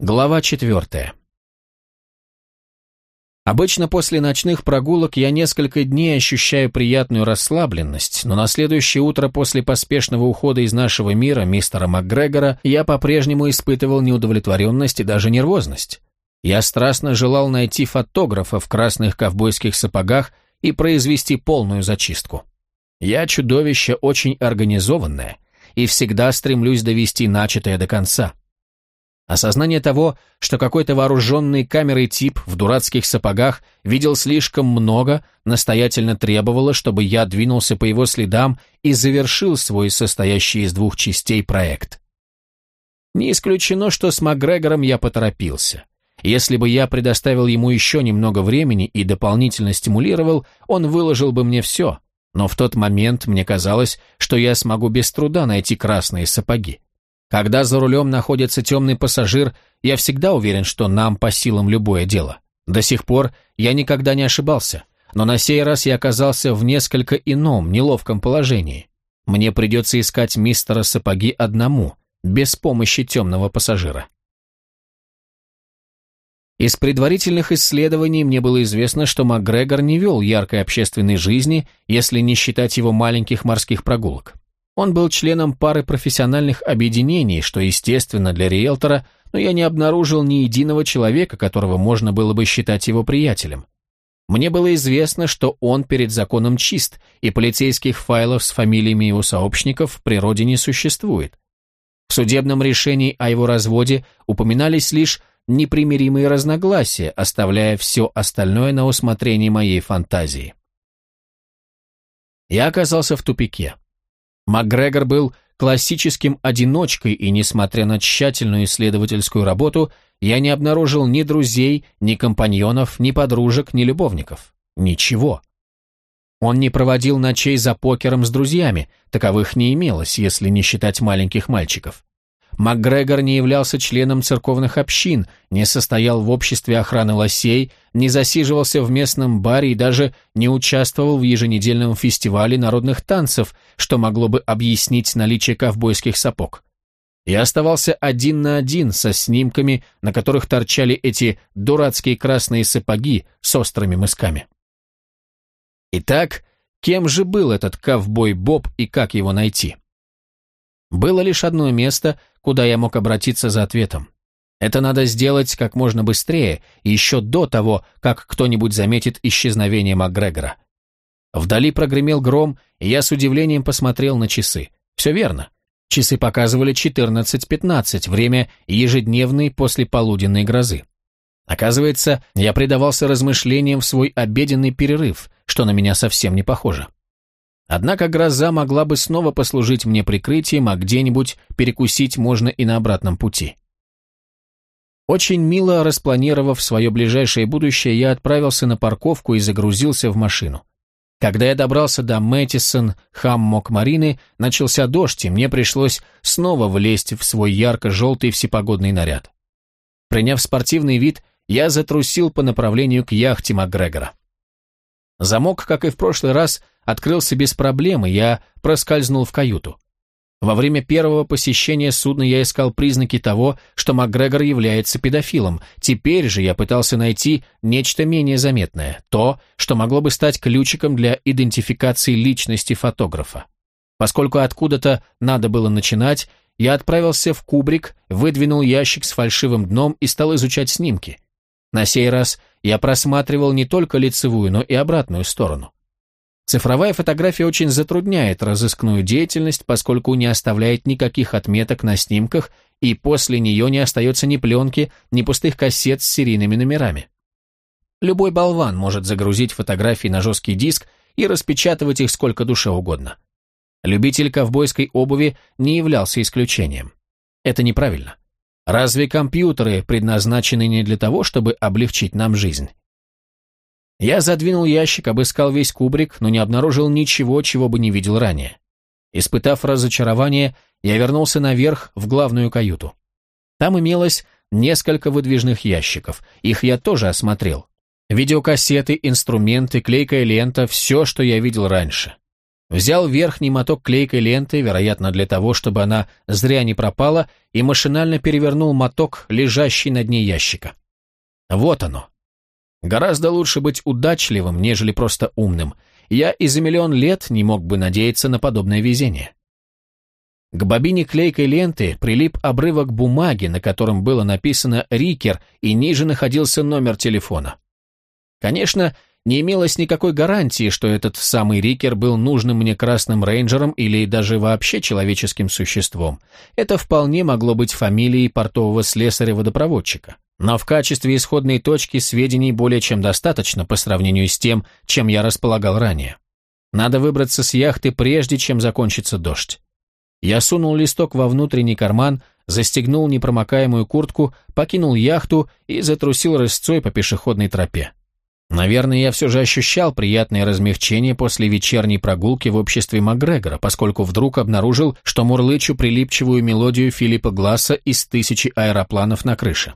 Глава четвертая. Обычно после ночных прогулок я несколько дней ощущаю приятную расслабленность, но на следующее утро после поспешного ухода из нашего мира мистера МакГрегора я по-прежнему испытывал неудовлетворенность и даже нервозность. Я страстно желал найти фотографа в красных ковбойских сапогах и произвести полную зачистку. Я чудовище очень организованное и всегда стремлюсь довести начатое до конца. Осознание того, что какой-то вооруженный камерой тип в дурацких сапогах видел слишком много, настоятельно требовало, чтобы я двинулся по его следам и завершил свой состоящий из двух частей проект. Не исключено, что с Макгрегором я поторопился. Если бы я предоставил ему еще немного времени и дополнительно стимулировал, он выложил бы мне все, но в тот момент мне казалось, что я смогу без труда найти красные сапоги. Когда за рулем находится темный пассажир, я всегда уверен, что нам по силам любое дело. До сих пор я никогда не ошибался, но на сей раз я оказался в несколько ином, неловком положении. Мне придется искать мистера Сапоги одному, без помощи темного пассажира. Из предварительных исследований мне было известно, что МакГрегор не вел яркой общественной жизни, если не считать его маленьких морских прогулок. Он был членом пары профессиональных объединений, что естественно для риэлтора, но я не обнаружил ни единого человека, которого можно было бы считать его приятелем. Мне было известно, что он перед законом чист, и полицейских файлов с фамилиями его сообщников в природе не существует. В судебном решении о его разводе упоминались лишь непримиримые разногласия, оставляя все остальное на усмотрение моей фантазии. Я оказался в тупике. МакГрегор был классическим одиночкой, и, несмотря на тщательную исследовательскую работу, я не обнаружил ни друзей, ни компаньонов, ни подружек, ни любовников. Ничего. Он не проводил ночей за покером с друзьями, таковых не имелось, если не считать маленьких мальчиков. МакГрегор не являлся членом церковных общин, не состоял в обществе охраны лосей, не засиживался в местном баре и даже не участвовал в еженедельном фестивале народных танцев, что могло бы объяснить наличие ковбойских сапог. Я оставался один на один со снимками, на которых торчали эти дурацкие красные сапоги с острыми мысками. Итак, кем же был этот ковбой Боб и как его найти? Было лишь одно место, куда я мог обратиться за ответом. Это надо сделать как можно быстрее, еще до того, как кто-нибудь заметит исчезновение МакГрегора. Вдали прогремел гром, и я с удивлением посмотрел на часы. Все верно. Часы показывали 14.15, время ежедневной послеполуденной грозы. Оказывается, я предавался размышлениям в свой обеденный перерыв, что на меня совсем не похоже. Однако гроза могла бы снова послужить мне прикрытием, а где-нибудь перекусить можно и на обратном пути. Очень мило распланировав свое ближайшее будущее, я отправился на парковку и загрузился в машину. Когда я добрался до Мэттисон, Хаммок Марины, начался дождь, и мне пришлось снова влезть в свой ярко-желтый всепогодный наряд. Приняв спортивный вид, я затрусил по направлению к яхте Макгрегора. Замок, как и в прошлый раз, открылся без проблем, и я проскользнул в каюту. Во время первого посещения судна я искал признаки того, что МакГрегор является педофилом. Теперь же я пытался найти нечто менее заметное, то, что могло бы стать ключиком для идентификации личности фотографа. Поскольку откуда-то надо было начинать, я отправился в кубрик, выдвинул ящик с фальшивым дном и стал изучать снимки. На сей раз я просматривал не только лицевую, но и обратную сторону. Цифровая фотография очень затрудняет разыскную деятельность, поскольку не оставляет никаких отметок на снимках, и после нее не остается ни пленки, ни пустых кассет с серийными номерами. Любой болван может загрузить фотографии на жесткий диск и распечатывать их сколько душе угодно. Любитель ковбойской обуви не являлся исключением. Это неправильно. Разве компьютеры предназначены не для того, чтобы облегчить нам жизнь? Я задвинул ящик, обыскал весь кубрик, но не обнаружил ничего, чего бы не видел ранее. Испытав разочарование, я вернулся наверх в главную каюту. Там имелось несколько выдвижных ящиков, их я тоже осмотрел. Видеокассеты, инструменты, клейкая лента, все, что я видел раньше. Взял верхний моток клейкой ленты, вероятно, для того, чтобы она зря не пропала, и машинально перевернул моток, лежащий на дне ящика. Вот оно. Гораздо лучше быть удачливым, нежели просто умным. Я и за миллион лет не мог бы надеяться на подобное везение. К бобине клейкой ленты прилип обрывок бумаги, на котором было написано «Рикер», и ниже находился номер телефона. Конечно, не имелось никакой гарантии, что этот самый Рикер был нужным мне красным рейнджером или даже вообще человеческим существом. Это вполне могло быть фамилией портового слесаря-водопроводчика. Но в качестве исходной точки сведений более чем достаточно по сравнению с тем, чем я располагал ранее. Надо выбраться с яхты прежде, чем закончится дождь. Я сунул листок во внутренний карман, застегнул непромокаемую куртку, покинул яхту и затрусил рысцой по пешеходной тропе. Наверное, я все же ощущал приятное размягчение после вечерней прогулки в обществе Макгрегора, поскольку вдруг обнаружил, что мурлычу прилипчивую мелодию Филиппа Гласса из тысячи аэропланов на крыше.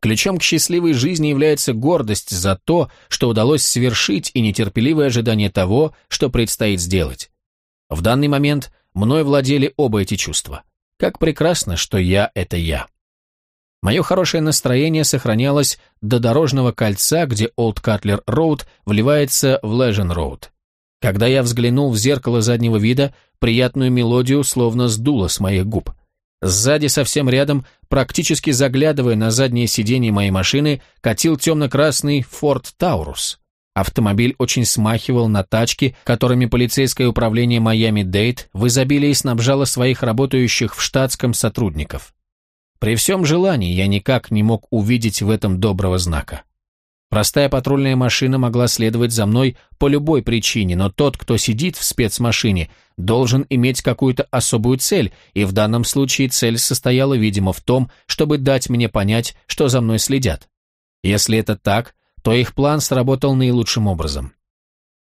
Ключом к счастливой жизни является гордость за то, что удалось совершить, и нетерпеливое ожидание того, что предстоит сделать. В данный момент мной владели оба эти чувства. Как прекрасно, что я — это я. Мое хорошее настроение сохранялось до дорожного кольца, где Олд Катлер Роуд вливается в Лежен Роуд. Когда я взглянул в зеркало заднего вида, приятную мелодию словно сдуло с моих губ. Сзади, совсем рядом, практически заглядывая на заднее сиденье моей машины, катил темно-красный Форд Таурус. Автомобиль очень смахивал на тачки, которыми полицейское управление Майами-Дейт в изобилии снабжало своих работающих в штатском сотрудников. При всем желании я никак не мог увидеть в этом доброго знака. Простая патрульная машина могла следовать за мной по любой причине, но тот, кто сидит в спецмашине, должен иметь какую-то особую цель, и в данном случае цель состояла, видимо, в том, чтобы дать мне понять, что за мной следят. Если это так, то их план сработал наилучшим образом.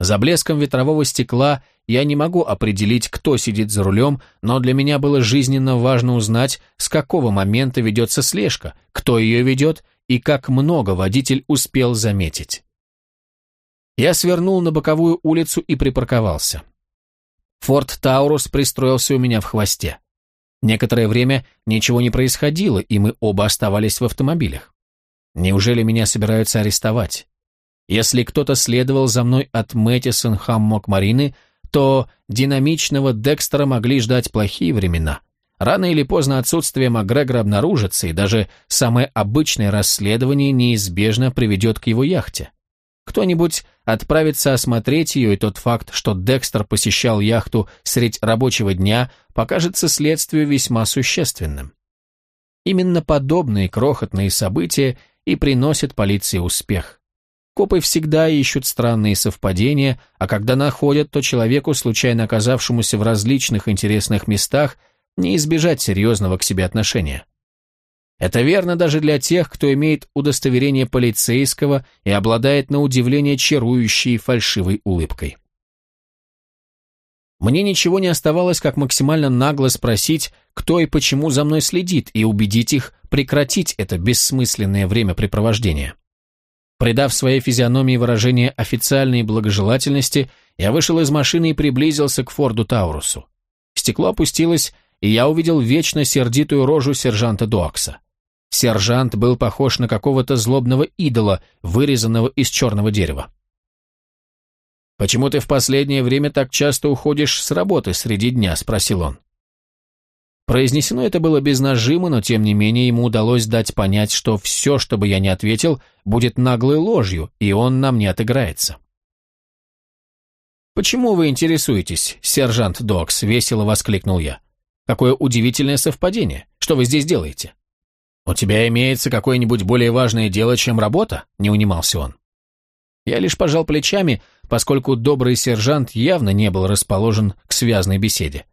За блеском ветрового стекла я не могу определить, кто сидит за рулем, но для меня было жизненно важно узнать, с какого момента ведется слежка, кто ее ведет и как много водитель успел заметить. Я свернул на боковую улицу и припарковался. Форд Таурус пристроился у меня в хвосте. Некоторое время ничего не происходило, и мы оба оставались в автомобилях. Неужели меня собираются арестовать? Если кто-то следовал за мной от Мэттисон Хаммок Марины, то динамичного Декстера могли ждать плохие времена. Рано или поздно отсутствие Макгрегора обнаружится, и даже самое обычное расследование неизбежно приведет к его яхте. Кто-нибудь отправится осмотреть ее, и тот факт, что Декстер посещал яхту средь рабочего дня, покажется следствию весьма существенным. Именно подобные крохотные события и приносят полиции успех. Копы всегда ищут странные совпадения, а когда находят, то человеку, случайно оказавшемуся в различных интересных местах, не избежать серьезного к себе отношения. Это верно даже для тех, кто имеет удостоверение полицейского и обладает на удивление чарующей фальшивой улыбкой. Мне ничего не оставалось, как максимально нагло спросить, кто и почему за мной следит, и убедить их прекратить это бессмысленное времяпрепровождение. Придав своей физиономии выражение официальной благожелательности, я вышел из машины и приблизился к Форду Таурусу. Стекло опустилось, и я увидел вечно сердитую рожу сержанта Дуакса. Сержант был похож на какого-то злобного идола, вырезанного из черного дерева. «Почему ты в последнее время так часто уходишь с работы среди дня?» – спросил он. Произнесено это было без нажима, но тем не менее ему удалось дать понять, что все, что бы я ни ответил, будет наглой ложью, и он нам не отыграется. «Почему вы интересуетесь, сержант Докс?» — весело воскликнул я. «Какое удивительное совпадение. Что вы здесь делаете?» «У тебя имеется какое-нибудь более важное дело, чем работа?» — не унимался он. Я лишь пожал плечами, поскольку добрый сержант явно не был расположен к связной беседе.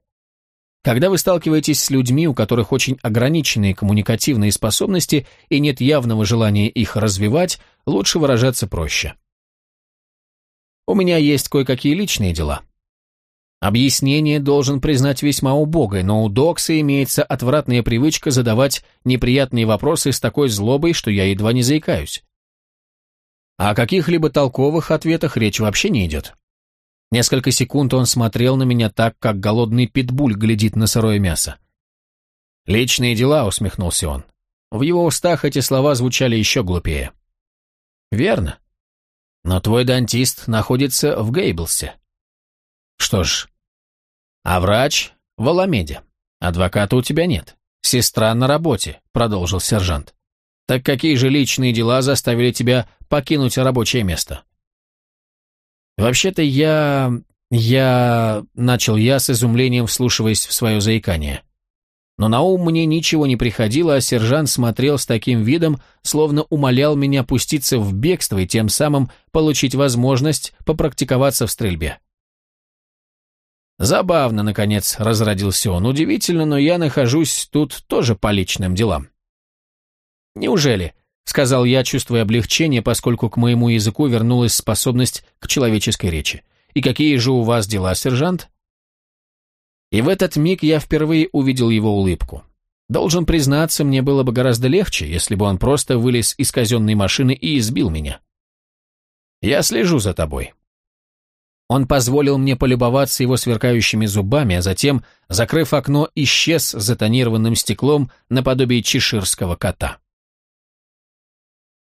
Когда вы сталкиваетесь с людьми, у которых очень ограниченные коммуникативные способности и нет явного желания их развивать, лучше выражаться проще. У меня есть кое-какие личные дела. Объяснение должен признать весьма убогое, но у Докса имеется отвратная привычка задавать неприятные вопросы с такой злобой, что я едва не заикаюсь. О каких-либо толковых ответах речь вообще не идет. Несколько секунд он смотрел на меня так, как голодный питбуль глядит на сырое мясо. «Личные дела», — усмехнулся он. В его устах эти слова звучали еще глупее. «Верно. Но твой дантист находится в Гейблсе». «Что ж, а врач в Аламеде. Адвоката у тебя нет. Сестра на работе», — продолжил сержант. «Так какие же личные дела заставили тебя покинуть рабочее место?» «Вообще-то я... я...» — начал я с изумлением, вслушиваясь в свое заикание. Но на ум мне ничего не приходило, а сержант смотрел с таким видом, словно умолял меня пуститься в бегство и тем самым получить возможность попрактиковаться в стрельбе. Забавно, наконец, разродился он. Удивительно, но я нахожусь тут тоже по личным делам. Неужели? — сказал я, чувствуя облегчение, поскольку к моему языку вернулась способность к человеческой речи. «И какие же у вас дела, сержант?» И в этот миг я впервые увидел его улыбку. Должен признаться, мне было бы гораздо легче, если бы он просто вылез из казенной машины и избил меня. «Я слежу за тобой». Он позволил мне полюбоваться его сверкающими зубами, а затем, закрыв окно, исчез за тонированным стеклом наподобие чеширского кота.